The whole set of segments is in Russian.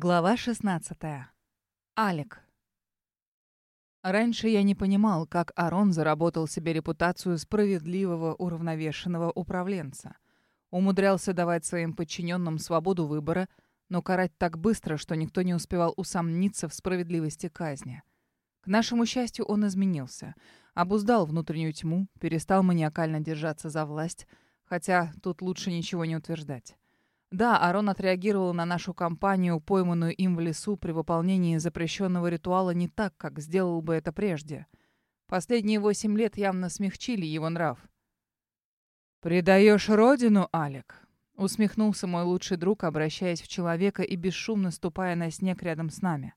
Глава 16. Алик. Раньше я не понимал, как Арон заработал себе репутацию справедливого, уравновешенного управленца. Умудрялся давать своим подчиненным свободу выбора, но карать так быстро, что никто не успевал усомниться в справедливости казни. К нашему счастью, он изменился. Обуздал внутреннюю тьму, перестал маниакально держаться за власть, хотя тут лучше ничего не утверждать. Да, Арон отреагировал на нашу компанию, пойманную им в лесу при выполнении запрещенного ритуала не так, как сделал бы это прежде. Последние восемь лет явно смягчили его нрав. «Предаешь родину, Алек?» Усмехнулся мой лучший друг, обращаясь в человека и бесшумно ступая на снег рядом с нами.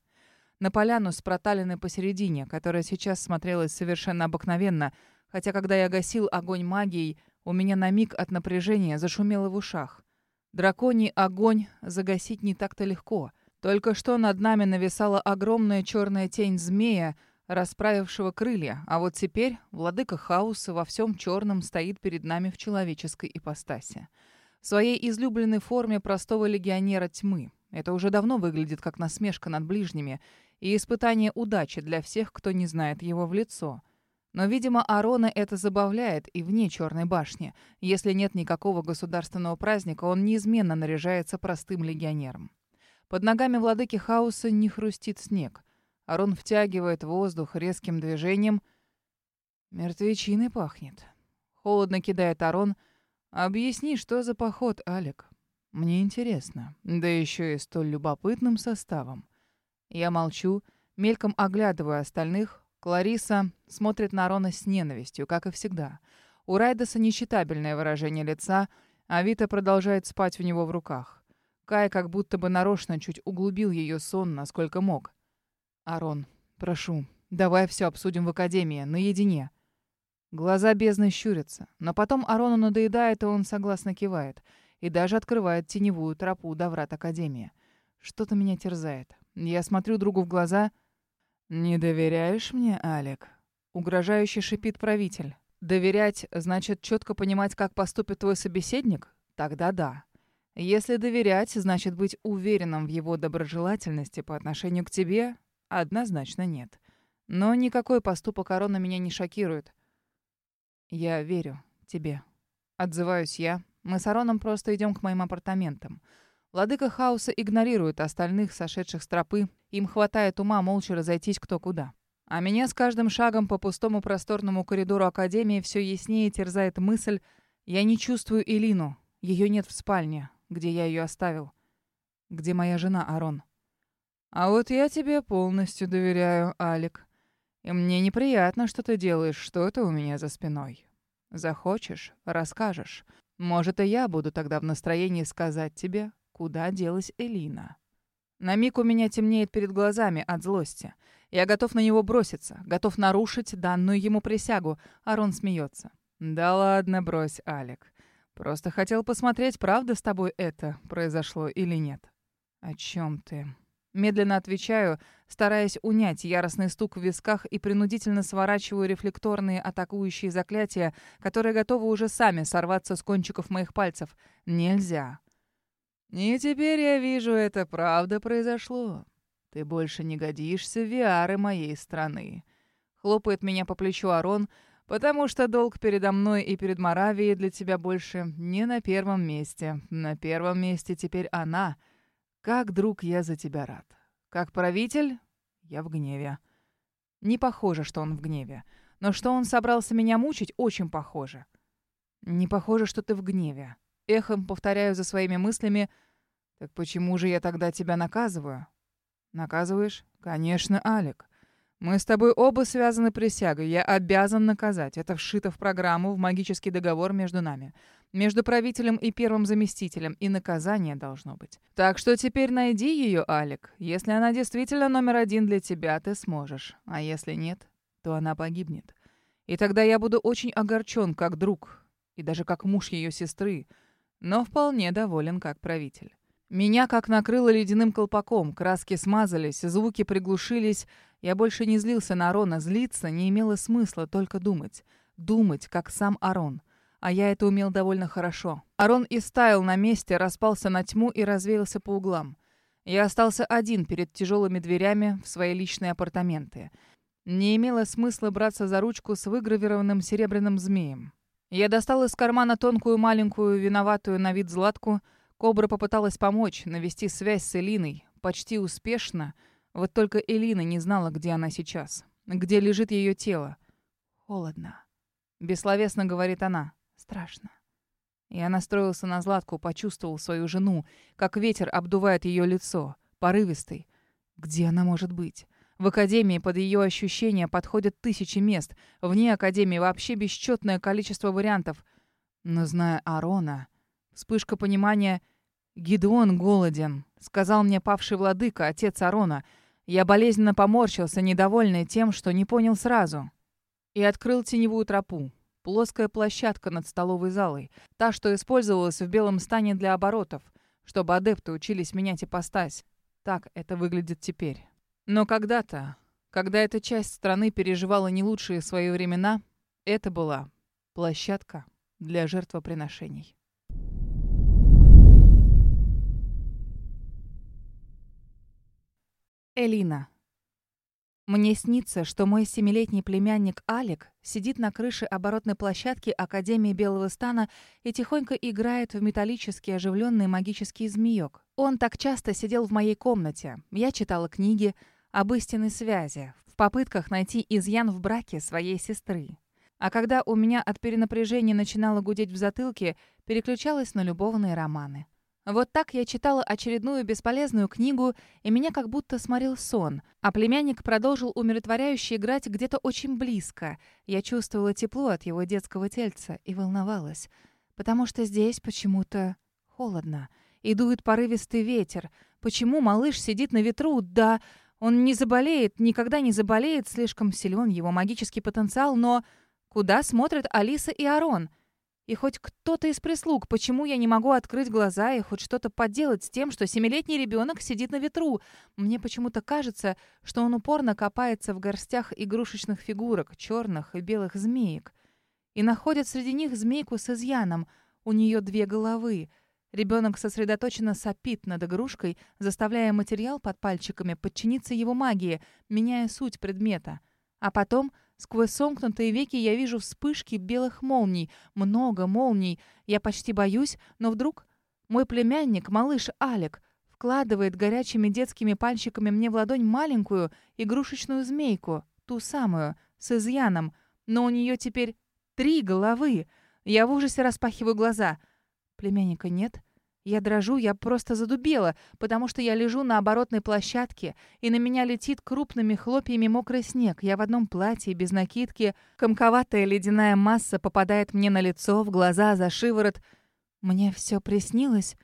На поляну с проталиной посередине, которая сейчас смотрелась совершенно обыкновенно, хотя когда я гасил огонь магией, у меня на миг от напряжения зашумело в ушах. Драконий огонь загасить не так-то легко. Только что над нами нависала огромная черная тень змея, расправившего крылья, а вот теперь владыка хаоса во всем черном стоит перед нами в человеческой ипостаси. В своей излюбленной форме простого легионера тьмы. Это уже давно выглядит как насмешка над ближними и испытание удачи для всех, кто не знает его в лицо — но, видимо, Арона это забавляет и вне Черной башни. Если нет никакого государственного праздника, он неизменно наряжается простым легионером. Под ногами владыки хаоса не хрустит снег. Арон втягивает воздух резким движением. Мертвечиной пахнет. Холодно кидает Арон. «Объясни, что за поход, Алик?» «Мне интересно. Да еще и столь любопытным составом». Я молчу, мельком оглядываю остальных, Клариса смотрит на Рона с ненавистью, как и всегда. У Райдаса нечитабельное выражение лица, а Вита продолжает спать у него в руках. Кай как будто бы нарочно чуть углубил ее сон, насколько мог. «Арон, прошу, давай все обсудим в академии, наедине». Глаза бездны щурятся, но потом Арону надоедает, и он согласно кивает, и даже открывает теневую тропу до врат Академии. Что-то меня терзает. Я смотрю другу в глаза — «Не доверяешь мне, Алек?» Угрожающе шипит правитель. «Доверять значит четко понимать, как поступит твой собеседник? Тогда да. Если доверять, значит быть уверенным в его доброжелательности по отношению к тебе? Однозначно нет. Но никакой поступок Арона меня не шокирует. Я верю тебе. Отзываюсь я. Мы с Ароном просто идем к моим апартаментам. Владыка хаоса игнорирует остальных, сошедших с тропы. Им хватает ума молча разойтись кто куда. А меня с каждым шагом по пустому просторному коридору Академии все яснее терзает мысль «Я не чувствую Элину. Ее нет в спальне, где я ее оставил. Где моя жена Арон?» «А вот я тебе полностью доверяю, Алик. И мне неприятно, что ты делаешь что-то у меня за спиной. Захочешь — расскажешь. Может, и я буду тогда в настроении сказать тебе, Куда делась Элина? На миг у меня темнеет перед глазами от злости. Я готов на него броситься, готов нарушить данную ему присягу. Арон смеется. «Да ладно, брось, Алек. Просто хотел посмотреть, правда с тобой это произошло или нет». «О чем ты?» Медленно отвечаю, стараясь унять яростный стук в висках и принудительно сворачиваю рефлекторные атакующие заклятия, которые готовы уже сами сорваться с кончиков моих пальцев. «Нельзя. И теперь я вижу, это правда произошло. Ты больше не годишься в Виары моей страны. Хлопает меня по плечу Арон, потому что долг передо мной и перед Моравией для тебя больше не на первом месте. На первом месте теперь она. Как друг я за тебя рад. Как правитель я в гневе. Не похоже, что он в гневе. Но что он собрался меня мучить, очень похоже. Не похоже, что ты в гневе. Эхом повторяю за своими мыслями. «Так почему же я тогда тебя наказываю?» «Наказываешь?» «Конечно, Алик. Мы с тобой оба связаны присягой. Я обязан наказать. Это вшито в программу, в магический договор между нами. Между правителем и первым заместителем. И наказание должно быть. Так что теперь найди ее, Алик. Если она действительно номер один для тебя, ты сможешь. А если нет, то она погибнет. И тогда я буду очень огорчен как друг. И даже как муж ее сестры но вполне доволен как правитель. Меня как накрыло ледяным колпаком, краски смазались, звуки приглушились. Я больше не злился на Арона, злиться не имело смысла, только думать. Думать, как сам Арон. А я это умел довольно хорошо. Арон и стаял на месте, распался на тьму и развеялся по углам. Я остался один перед тяжелыми дверями в свои личные апартаменты. Не имело смысла браться за ручку с выгравированным серебряным змеем. Я достал из кармана тонкую маленькую виноватую на вид златку. Кобра попыталась помочь, навести связь с Элиной. Почти успешно. Вот только Элина не знала, где она сейчас. Где лежит ее тело. Холодно. Бессловесно говорит она. Страшно. Я настроился на Златку, почувствовал свою жену, как ветер обдувает ее лицо, порывистый. Где она может быть? В академии под ее ощущения подходят тысячи мест. Вне академии вообще бесчетное количество вариантов. Но зная Арона, вспышка понимания «Гидеон голоден», — сказал мне павший владыка, отец Арона. Я болезненно поморщился, недовольный тем, что не понял сразу. И открыл теневую тропу. Плоская площадка над столовой залой. Та, что использовалась в белом стане для оборотов, чтобы адепты учились менять ипостась. Так это выглядит теперь. Но когда-то, когда эта часть страны переживала не лучшие свои времена, это была площадка для жертвоприношений. Элина. Мне снится, что мой семилетний племянник Алик сидит на крыше оборотной площадки Академии Белого Стана и тихонько играет в металлический оживленный магический змеек. Он так часто сидел в моей комнате. Я читала книги об истинной связи, в попытках найти изъян в браке своей сестры. А когда у меня от перенапряжения начинало гудеть в затылке, переключалась на любовные романы. Вот так я читала очередную бесполезную книгу, и меня как будто сморил сон. А племянник продолжил умиротворяюще играть где-то очень близко. Я чувствовала тепло от его детского тельца и волновалась. Потому что здесь почему-то холодно. И дует порывистый ветер. Почему малыш сидит на ветру? Да, он не заболеет, никогда не заболеет, слишком силен его магический потенциал, но... Куда смотрят Алиса и Арон? — и хоть кто-то из прислуг, почему я не могу открыть глаза и хоть что-то поделать с тем, что семилетний ребенок сидит на ветру? Мне почему-то кажется, что он упорно копается в горстях игрушечных фигурок, черных и белых змеек. И находит среди них змейку с изъяном. У нее две головы. Ребенок сосредоточенно сопит над игрушкой, заставляя материал под пальчиками подчиниться его магии, меняя суть предмета. А потом Сквозь сомкнутые веки я вижу вспышки белых молний. Много молний. Я почти боюсь, но вдруг мой племянник, малыш Алек, вкладывает горячими детскими пальчиками мне в ладонь маленькую игрушечную змейку, ту самую, с изъяном. Но у нее теперь три головы. Я в ужасе распахиваю глаза. Племянника нет. Я дрожу, я просто задубела, потому что я лежу на оборотной площадке, и на меня летит крупными хлопьями мокрый снег. Я в одном платье, без накидки. Комковатая ледяная масса попадает мне на лицо, в глаза, за шиворот. Мне все приснилось,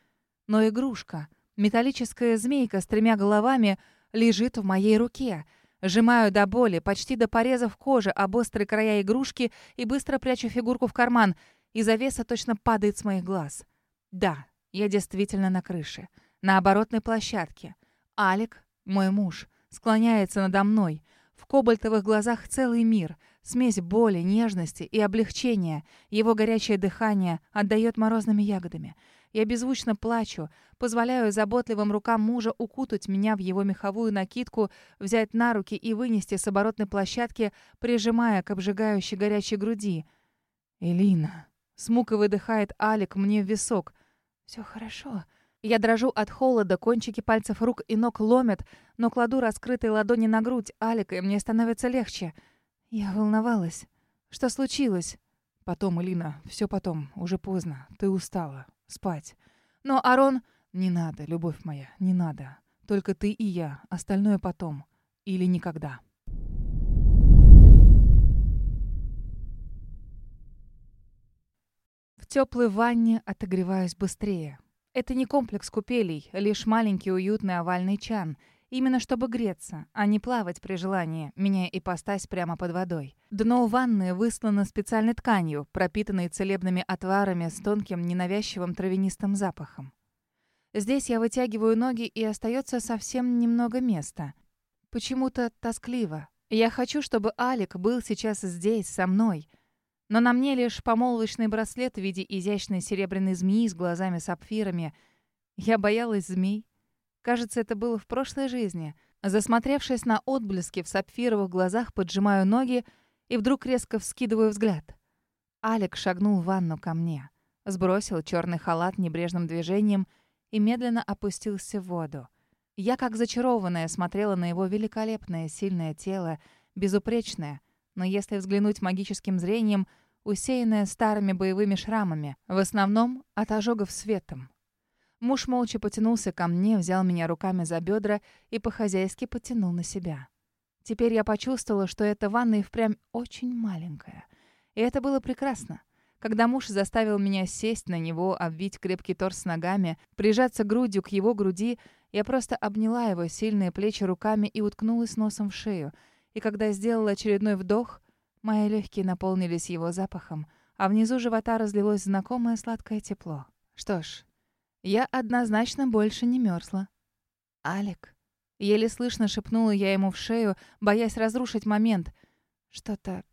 но игрушка, металлическая змейка с тремя головами, лежит в моей руке. Сжимаю до боли, почти до порезов кожи об острые края игрушки и быстро прячу фигурку в карман, и завеса точно падает с моих глаз. Да, я действительно на крыше, на оборотной площадке. Алик, мой муж, склоняется надо мной. В кобальтовых глазах целый мир, смесь боли, нежности и облегчения. Его горячее дыхание отдает морозными ягодами. Я беззвучно плачу, позволяю заботливым рукам мужа укутать меня в его меховую накидку, взять на руки и вынести с оборотной площадки, прижимая к обжигающей горячей груди. «Элина!» — смуко выдыхает Алик мне в висок. Все хорошо. Я дрожу от холода, кончики пальцев рук и ног ломят, но кладу раскрытые ладони на грудь Алика, и мне становится легче. Я волновалась. Что случилось? Потом, Элина, все потом, уже поздно. Ты устала. Спать. Но Арон... Не надо, любовь моя, не надо. Только ты и я, остальное потом. Или никогда. Теплой ванне отогреваюсь быстрее. Это не комплекс купелей, лишь маленький уютный овальный чан. Именно чтобы греться, а не плавать при желании, меняя ипостась прямо под водой. Дно ванны выслано специальной тканью, пропитанной целебными отварами с тонким ненавязчивым травянистым запахом. Здесь я вытягиваю ноги, и остается совсем немного места. Почему-то тоскливо. Я хочу, чтобы Алик был сейчас здесь, со мной. Но на мне лишь помолвочный браслет в виде изящной серебряной змеи с глазами-сапфирами. Я боялась змей. Кажется, это было в прошлой жизни. Засмотревшись на отблески в сапфировых глазах, поджимаю ноги и вдруг резко вскидываю взгляд. Алик шагнул в ванну ко мне, сбросил черный халат небрежным движением и медленно опустился в воду. Я, как зачарованная, смотрела на его великолепное, сильное тело, безупречное, но если взглянуть магическим зрением, усеянное старыми боевыми шрамами, в основном от ожогов светом. Муж молча потянулся ко мне, взял меня руками за бедра и по-хозяйски потянул на себя. Теперь я почувствовала, что эта ванна и впрямь очень маленькая. И это было прекрасно. Когда муж заставил меня сесть на него, обвить крепкий торс ногами, прижаться грудью к его груди, я просто обняла его сильные плечи руками и уткнулась носом в шею. И когда сделала очередной вдох, мои легкие наполнились его запахом, а внизу живота разлилось знакомое сладкое тепло. Что ж, я однозначно больше не мерзла. «Алик». Еле слышно шепнула я ему в шею, боясь разрушить момент. Что-то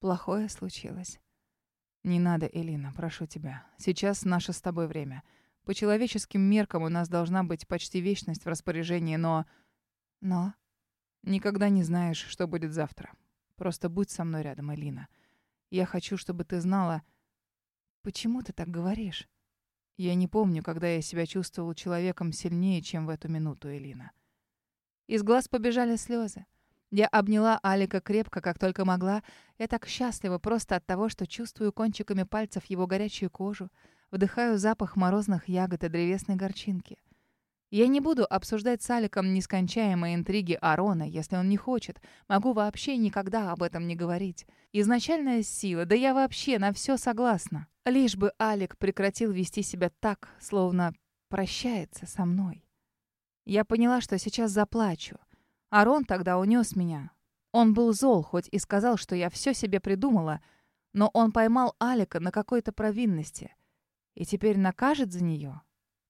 плохое случилось. «Не надо, Элина, прошу тебя. Сейчас наше с тобой время. По человеческим меркам у нас должна быть почти вечность в распоряжении, но... Но? Никогда не знаешь, что будет завтра. Просто будь со мной рядом, Элина. Я хочу, чтобы ты знала... Почему ты так говоришь? Я не помню, когда я себя чувствовал человеком сильнее, чем в эту минуту, Элина. Из глаз побежали слезы. Я обняла Алика крепко, как только могла. Я так счастлива просто от того, что чувствую кончиками пальцев его горячую кожу, вдыхаю запах морозных ягод и древесной горчинки. Я не буду обсуждать с Аликом нескончаемые интриги Арона, если он не хочет. Могу вообще никогда об этом не говорить. Изначальная сила, да я вообще на все согласна. Лишь бы Алик прекратил вести себя так, словно прощается со мной. Я поняла, что сейчас заплачу. Арон тогда унес меня. Он был зол, хоть и сказал, что я все себе придумала, но он поймал Алика на какой-то провинности — и теперь накажет за нее?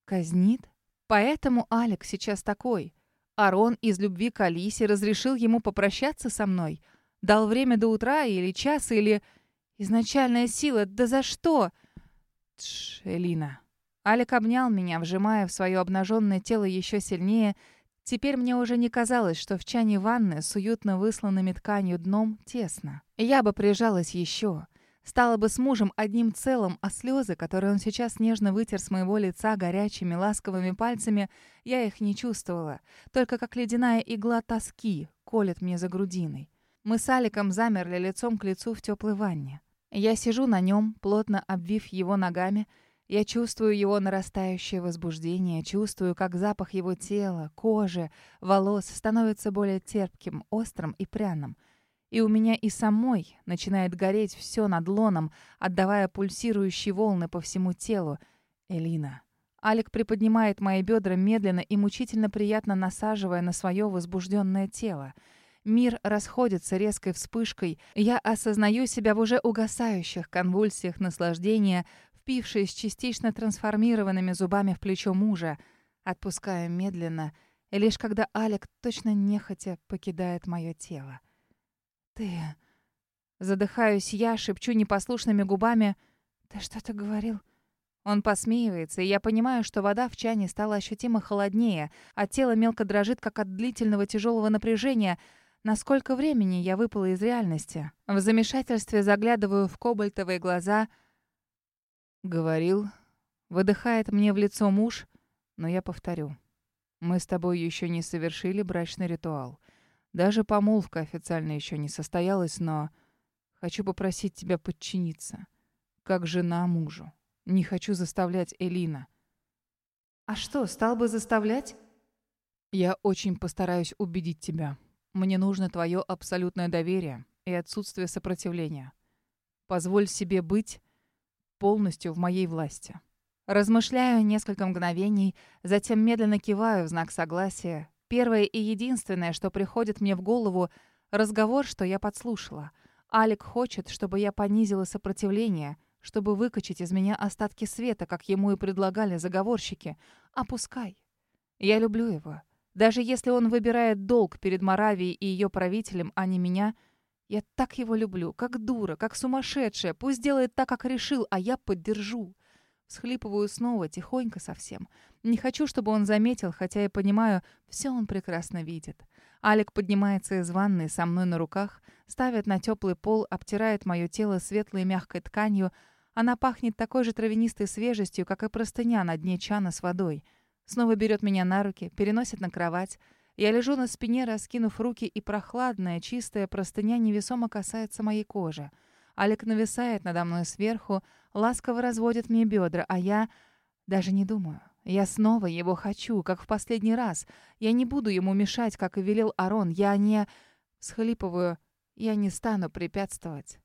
Казнит? Поэтому Алекс сейчас такой. Арон из любви к Алисе разрешил ему попрощаться со мной. Дал время до утра или час, или... Изначальная сила, да за что? Тш, Элина. Алик обнял меня, вжимая в свое обнаженное тело еще сильнее. Теперь мне уже не казалось, что в чане ванны с уютно высланными тканью дном тесно. Я бы прижалась еще. Стала бы с мужем одним целым, а слезы, которые он сейчас нежно вытер с моего лица горячими ласковыми пальцами, я их не чувствовала. Только как ледяная игла тоски колет мне за грудиной. Мы с Аликом замерли лицом к лицу в теплой ванне. Я сижу на нем, плотно обвив его ногами. Я чувствую его нарастающее возбуждение, чувствую, как запах его тела, кожи, волос становится более терпким, острым и пряным. И у меня и самой начинает гореть все над лоном, отдавая пульсирующие волны по всему телу. Элина. Алик приподнимает мои бедра медленно и мучительно приятно насаживая на свое возбужденное тело. Мир расходится резкой вспышкой. Я осознаю себя в уже угасающих конвульсиях наслаждения, впившись частично трансформированными зубами в плечо мужа. Отпускаю медленно, лишь когда Алик точно нехотя покидает мое тело. «Ты...» Задыхаюсь я, шепчу непослушными губами. «Ты что-то говорил?» Он посмеивается, и я понимаю, что вода в чане стала ощутимо холоднее, а тело мелко дрожит, как от длительного тяжелого напряжения. На сколько времени я выпала из реальности? В замешательстве заглядываю в кобальтовые глаза. «Говорил...» Выдыхает мне в лицо муж, но я повторю. «Мы с тобой еще не совершили брачный ритуал. Даже помолвка официально еще не состоялась, но хочу попросить тебя подчиниться. Как жена мужу. Не хочу заставлять Элина. А что, стал бы заставлять? Я очень постараюсь убедить тебя. Мне нужно твое абсолютное доверие и отсутствие сопротивления. Позволь себе быть полностью в моей власти. Размышляю несколько мгновений, затем медленно киваю в знак согласия Первое и единственное, что приходит мне в голову — разговор, что я подслушала. Алик хочет, чтобы я понизила сопротивление, чтобы выкачать из меня остатки света, как ему и предлагали заговорщики. Опускай. Я люблю его. Даже если он выбирает долг перед Моравией и ее правителем, а не меня, я так его люблю, как дура, как сумасшедшая. Пусть делает так, как решил, а я поддержу. Всхлипываю снова, тихонько совсем. Не хочу, чтобы он заметил, хотя я понимаю, все он прекрасно видит. Алик поднимается из ванны со мной на руках, ставит на теплый пол, обтирает мое тело светлой мягкой тканью. Она пахнет такой же травянистой свежестью, как и простыня на дне чана с водой. Снова берет меня на руки, переносит на кровать. Я лежу на спине, раскинув руки, и прохладная, чистая простыня невесомо касается моей кожи. Алик нависает надо мной сверху, ласково разводит мне бедра, а я даже не думаю. Я снова его хочу, как в последний раз. Я не буду ему мешать, как и велел Арон. Я не... Схлипываю. Я не стану препятствовать.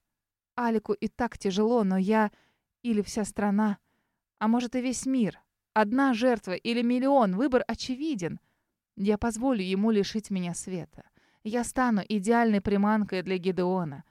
Алику и так тяжело, но я... Или вся страна. А может и весь мир. Одна жертва или миллион. Выбор очевиден. Я позволю ему лишить меня света. Я стану идеальной приманкой для Гедеона.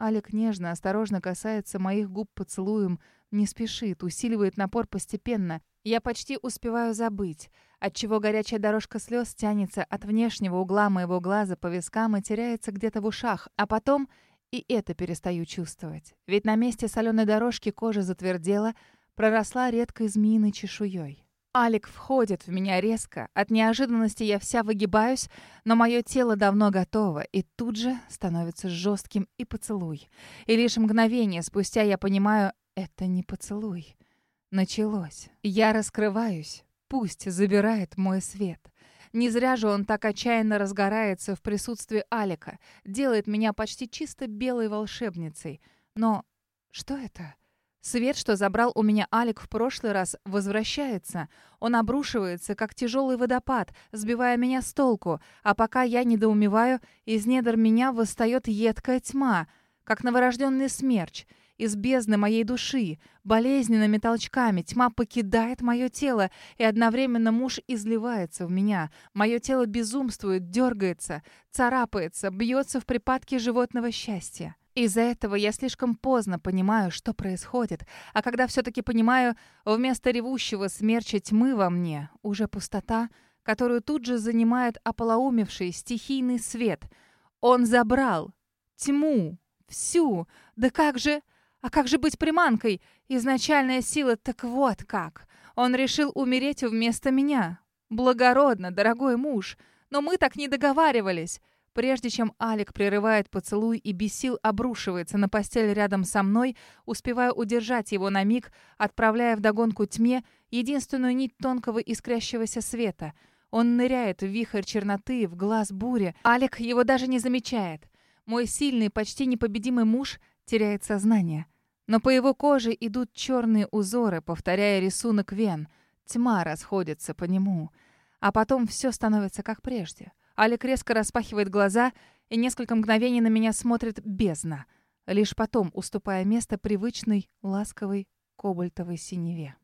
Алик нежно, осторожно касается моих губ поцелуем, не спешит, усиливает напор постепенно. Я почти успеваю забыть, отчего горячая дорожка слез тянется от внешнего угла моего глаза по вискам и теряется где-то в ушах, а потом и это перестаю чувствовать. Ведь на месте соленой дорожки кожа затвердела, проросла редкой змеиной чешуей. Алик входит в меня резко. От неожиданности я вся выгибаюсь, но мое тело давно готово, и тут же становится жестким и поцелуй. И лишь мгновение спустя я понимаю, это не поцелуй. Началось. Я раскрываюсь. Пусть забирает мой свет. Не зря же он так отчаянно разгорается в присутствии Алика, делает меня почти чисто белой волшебницей. Но что это? Свет, что забрал у меня Алик в прошлый раз, возвращается. Он обрушивается, как тяжелый водопад, сбивая меня с толку. А пока я недоумеваю, из недр меня восстает едкая тьма, как новорожденный смерч. Из бездны моей души, болезненными толчками, тьма покидает мое тело, и одновременно муж изливается в меня. Мое тело безумствует, дергается, царапается, бьется в припадке животного счастья. Из-за этого я слишком поздно понимаю, что происходит. А когда все-таки понимаю, вместо ревущего смерча тьмы во мне уже пустота, которую тут же занимает ополоумевший стихийный свет. Он забрал тьму, всю. Да как же... А как же быть приманкой? Изначальная сила так вот как. Он решил умереть вместо меня. Благородно, дорогой муж. Но мы так не договаривались. Прежде чем Алик прерывает поцелуй и без сил обрушивается на постель рядом со мной, успеваю удержать его на миг, отправляя вдогонку тьме единственную нить тонкого искрящегося света. Он ныряет в вихрь черноты, в глаз бури. Алик его даже не замечает. Мой сильный, почти непобедимый муж теряет сознание. Но по его коже идут черные узоры, повторяя рисунок вен. Тьма расходится по нему. А потом все становится как прежде. Алик резко распахивает глаза и несколько мгновений на меня смотрит бездна, лишь потом уступая место привычной, ласковой, кобальтовой синеве.